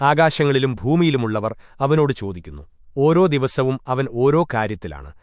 ആകാശങ്ങളിലും ഭൂമിയിലുമുള്ളവർ അവനോട് ചോദിക്കുന്നു. ഓരോ ദിവസവും അവൻ ഓരോ കാര്യത്തിലാണ്.